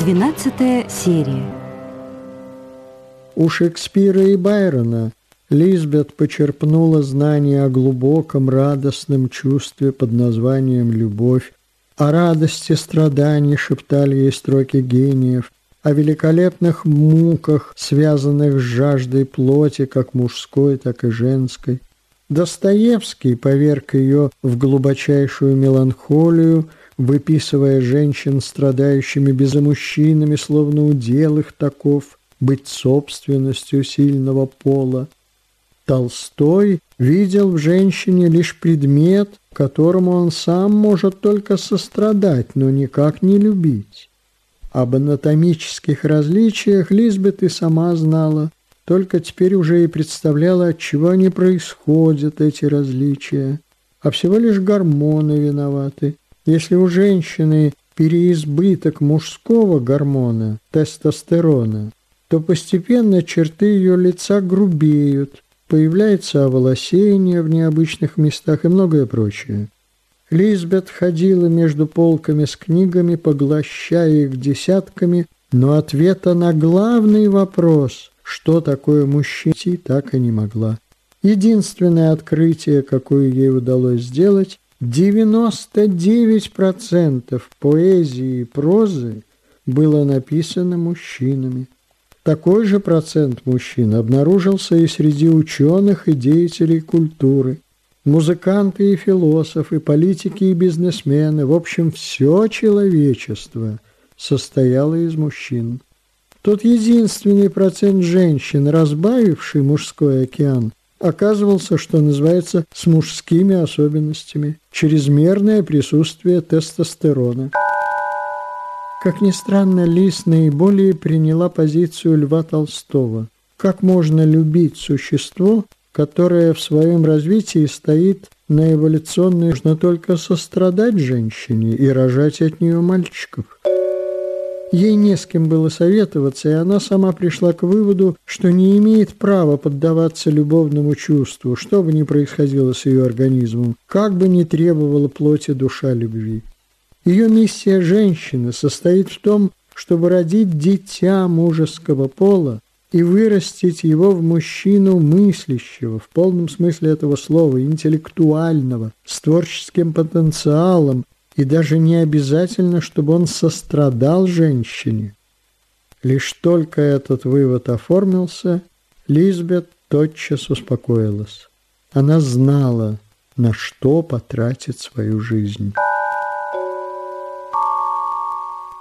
Двенадцатая серия. У Шекспира и Байрона Лизбет почерпнула знания о глубоком радостном чувстве под названием «любовь», о радости страданий шептали ей строки гениев, о великолепных муках, связанных с жаждой плоти, как мужской, так и женской. Достоевский поверг ее в глубочайшую меланхолию, выписывая женщин, страдающими безомужчинами, словно удел их таков, быть собственностью сильного пола. Толстой видел в женщине лишь предмет, которому он сам может только сострадать, но никак не любить. Об анатомических различиях Лизбет и сама знала, только теперь уже и представляла, от чего они происходят, эти различия. А всего лишь гормоны виноваты. Если у женщины переизбыток мужского гормона, тестостерона, то постепенно черты ее лица грубеют, появляется оволосение в необычных местах и многое прочее. Лизбет ходила между полками с книгами, поглощая их десятками, но ответа на главный вопрос, что такое мужчина, так и не могла. Единственное открытие, какое ей удалось сделать, 99% поэзии и прозы было написано мужчинами. Такой же процент мужчин обнаружился и среди ученых и деятелей культуры. Музыканты и философы, политики и бизнесмены, в общем, все человечество состояло из мужчин. Тот единственный процент женщин, разбавивший мужской океан, оказывался, что называется, с мужскими особенностями, чрезмерное присутствие тестостерона. Как ни странно, Лис наиболее приняла позицию Льва Толстого. Как можно любить существо, которое в своем развитии стоит на эволюционной, нужно только сострадать женщине и рожать от нее мальчиков. Ей не с кем было советоваться, и она сама пришла к выводу, что не имеет права поддаваться любовному чувству, что бы ни происходило с ее организмом, как бы ни требовала плоти душа любви. Ее миссия женщины состоит в том, чтобы родить дитя мужеского пола и вырастить его в мужчину мыслящего, в полном смысле этого слова, интеллектуального, с творческим потенциалом, и даже не обязательно, чтобы он сострадал женщине. Лишь только этот вывод оформился, Лизбет тотчас успокоилась. Она знала, на что потратит свою жизнь.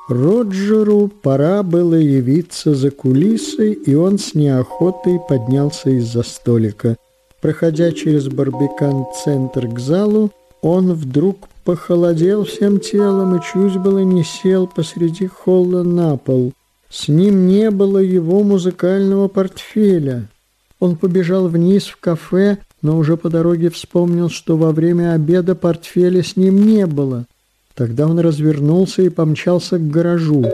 Роджеру пора было явиться за кулисы, и он с неохотой поднялся из-за столика. Проходя через барбикан-центр к залу, он вдруг похолодел всем телом и чуть было не сел посреди холла на пол. С ним не было его музыкального портфеля. Он побежал вниз в кафе, но уже по дороге вспомнил, что во время обеда портфеля с ним не было. Тогда он развернулся и помчался к гаражу.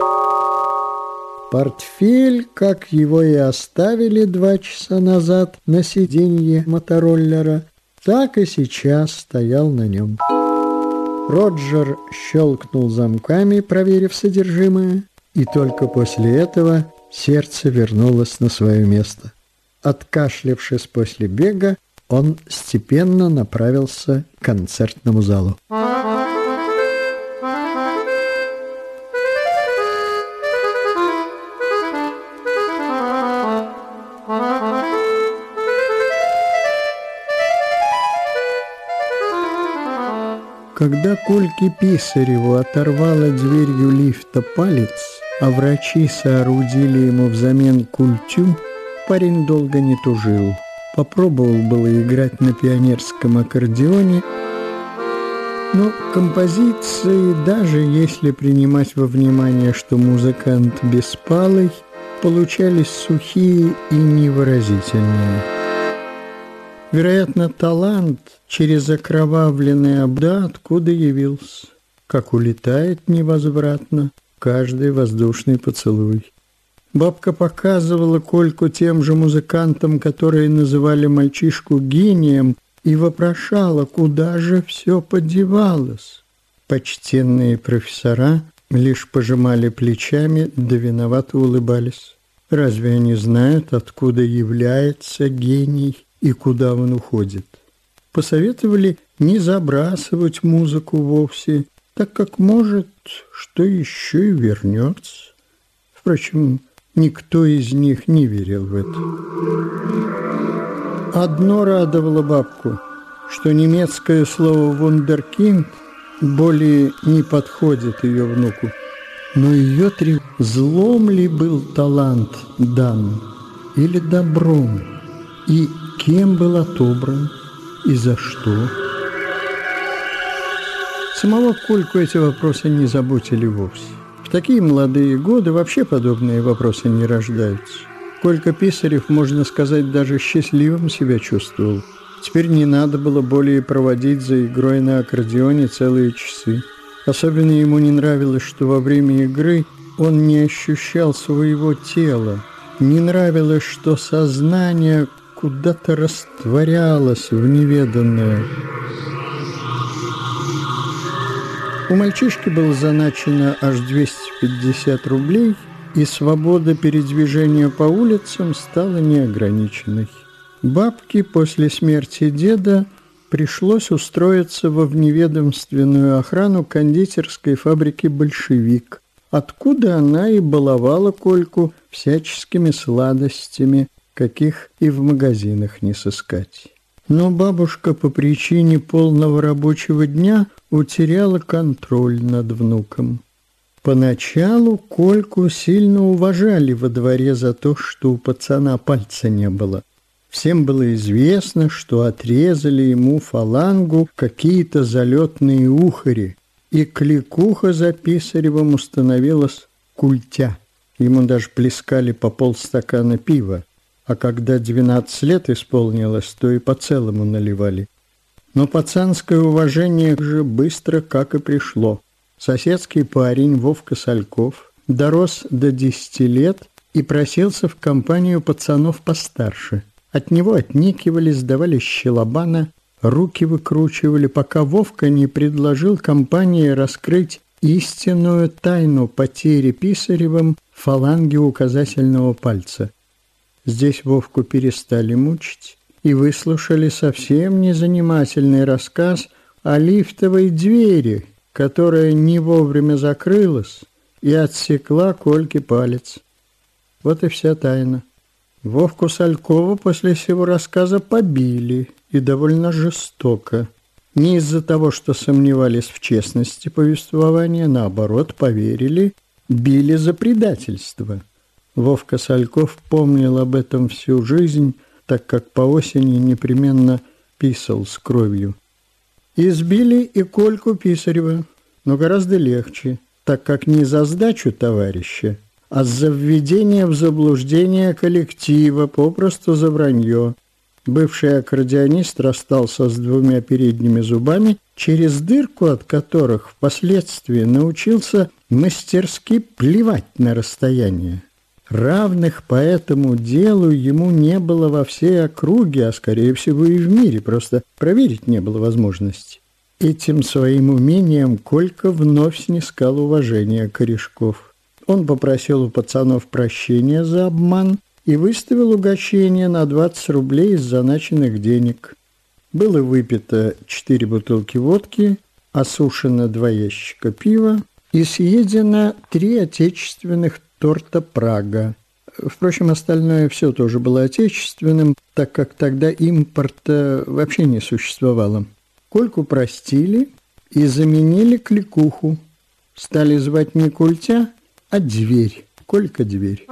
Портфель, как его и оставили два часа назад на сиденье мотороллера, так и сейчас стоял на нем. Роджер щелкнул замками, проверив содержимое, и только после этого сердце вернулось на свое место. Откашлявшись после бега, он степенно направился к концертному залу. Когда Кольке Писареву оторвало дверью лифта палец, а врачи соорудили ему взамен культю, парень долго не тужил. Попробовал было играть на пионерском аккордеоне, но композиции, даже если принимать во внимание, что музыкант беспалый, получались сухие и невыразительные. Вероятно, талант через окровавленные обда откуда явился, как улетает невозвратно каждый воздушный поцелуй. Бабка показывала Кольку тем же музыкантам, которые называли мальчишку гением, и вопрошала, куда же все подевалось. Почтенные профессора лишь пожимали плечами да виновато улыбались. Разве они знают, откуда является гений и куда он уходит? Посоветовали не забрасывать музыку вовсе, так как может, что еще и вернется. Впрочем, никто из них не верил в это. Одно радовало бабку, что немецкое слово «вундеркинд» более не подходит ее внуку. Но ее три злом ли был талант дан или добром, и кем был отобран, и за что? Самого Кольку эти вопросы не заботили вовсе. В такие молодые годы вообще подобные вопросы не рождаются. Колька Писарев, можно сказать, даже счастливым себя чувствовал. Теперь не надо было более проводить за игрой на аккордеоне целые часы. Особенно ему не нравилось, что во время игры он не ощущал своего тела. Не нравилось, что сознание куда-то растворялось в неведанное. У мальчишки было заначено аж 250 рублей, и свобода передвижения по улицам стала неограниченной. Бабке после смерти деда пришлось устроиться во вневедомственную охрану кондитерской фабрики «Большевик», откуда она и баловала Кольку всяческими сладостями, каких и в магазинах не сыскать. Но бабушка по причине полного рабочего дня утеряла контроль над внуком. Поначалу Кольку сильно уважали во дворе за то, что у пацана пальца не было – Всем было известно, что отрезали ему фалангу какие-то залетные ухари, и кликуха за Писаревым установилась культя. Ему даже плескали по полстакана пива, а когда 12 лет исполнилось, то и по целому наливали. Но пацанское уважение же быстро как и пришло. Соседский парень Вовка Сальков дорос до 10 лет и просился в компанию пацанов постарше – от него отникивались, сдавали щелобана, руки выкручивали, пока Вовка не предложил компании раскрыть истинную тайну потери Писаревым фаланги указательного пальца. Здесь Вовку перестали мучить и выслушали совсем незанимательный рассказ о лифтовой двери, которая не вовремя закрылась и отсекла Кольке палец. Вот и вся тайна. Вовку Салькова после всего рассказа побили и довольно жестоко. Не из-за того, что сомневались в честности повествования, наоборот, поверили, били за предательство. Вовка Сальков помнил об этом всю жизнь, так как по осени непременно писал с кровью. Избили и Кольку Писарева, но гораздо легче, так как не за сдачу товарища, а за введение в заблуждение коллектива, попросту за вранье. Бывший аккордеонист расстался с двумя передними зубами, через дырку от которых впоследствии научился мастерски плевать на расстояние. Равных по этому делу ему не было во всей округе, а скорее всего и в мире, просто проверить не было возможности. Этим своим умением Колька вновь снискал уважение корешков. Он попросил у пацанов прощения за обман и выставил угощение на 20 рублей из заначенных денег. Было выпито 4 бутылки водки, осушено 2 ящика пива и съедено 3 отечественных торта «Прага». Впрочем, остальное все тоже было отечественным, так как тогда импорта вообще не существовало. Кольку простили и заменили кликуху. Стали звать не культя, а дверь, Колька дверь.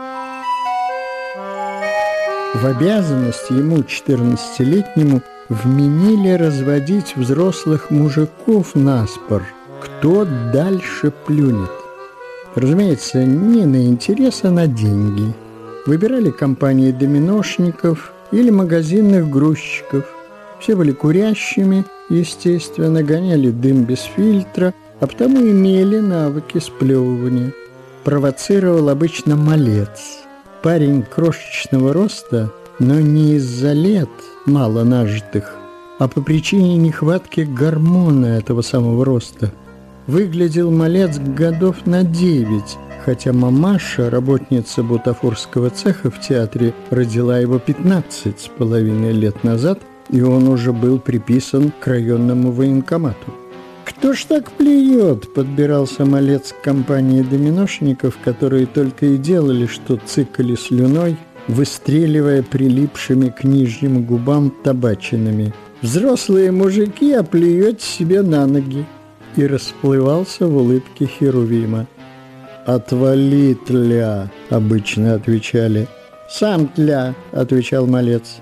В обязанность ему, 14-летнему, вменили разводить взрослых мужиков на спор, кто дальше плюнет. Разумеется, не на интерес, а на деньги. Выбирали компании доминошников или магазинных грузчиков. Все были курящими, естественно, гоняли дым без фильтра, а потому имели навыки сплевывания провоцировал обычно малец. Парень крошечного роста, но не из-за лет мало нажитых, а по причине нехватки гормона этого самого роста. Выглядел малец годов на девять, хотя мамаша, работница бутафорского цеха в театре, родила его 15 с половиной лет назад, и он уже был приписан к районному военкомату. «Кто ж так плюет?» – подбирался малец к компании доминошников, которые только и делали, что цикали слюной, выстреливая прилипшими к нижним губам табачинами. «Взрослые мужики, а плюете себе на ноги!» И расплывался в улыбке Херувима. «Отвали, тля!» – обычно отвечали. «Сам тля!» – отвечал малец.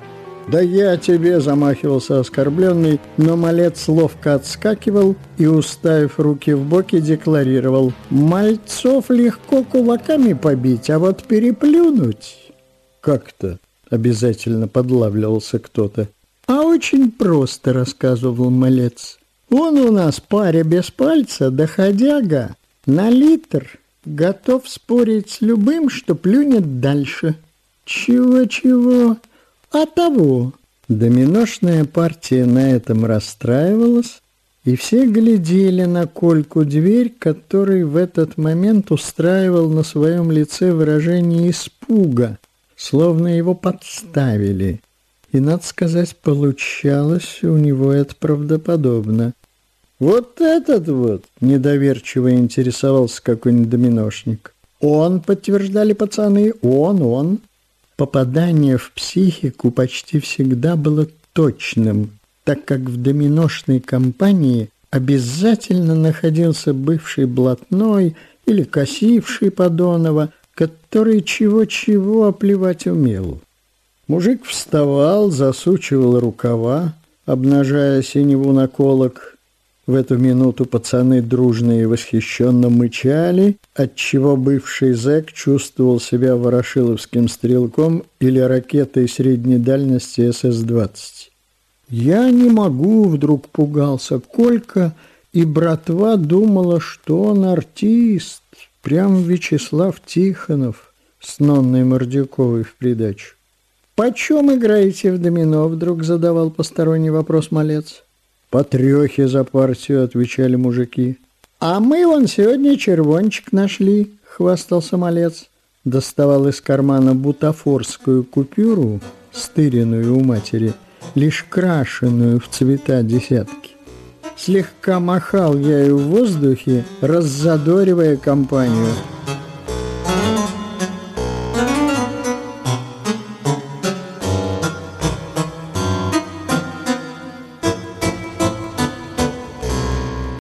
«Да я тебе!» – замахивался оскорбленный, но малец ловко отскакивал и, уставив руки в боки, декларировал. «Мальцов легко кулаками побить, а вот переплюнуть...» «Как-то?» – обязательно подлавливался кто-то. «А очень просто», – рассказывал малец. «Он у нас паря без пальца, доходяга, на литр готов спорить с любым, что плюнет дальше. Чего-чего? А того. Доминошная партия на этом расстраивалась, и все глядели на Кольку дверь, который в этот момент устраивал на своем лице выражение испуга, словно его подставили. И, надо сказать, получалось у него это правдоподобно. Вот этот вот недоверчиво интересовался какой-нибудь доминошник. Он, подтверждали пацаны, он, он. Попадание в психику почти всегда было точным, так как в доминошной компании обязательно находился бывший блатной или косивший Подонова, который чего-чего оплевать умел. Мужик вставал, засучивал рукава, обнажая синеву наколок, в эту минуту пацаны дружно и восхищенно мычали, отчего бывший зэк чувствовал себя ворошиловским стрелком или ракетой средней дальности СС-20. «Я не могу», — вдруг пугался Колька, и братва думала, что он артист, прям Вячеслав Тихонов с Нонной Мордюковой в придачу. «Почем играете в домино?» — вдруг задавал посторонний вопрос малец. «По трехе за партию», — отвечали мужики. «А мы вон сегодня червончик нашли», — хвастался малец. Доставал из кармана бутафорскую купюру, стыренную у матери, лишь крашеную в цвета десятки. Слегка махал я ее в воздухе, раззадоривая компанию —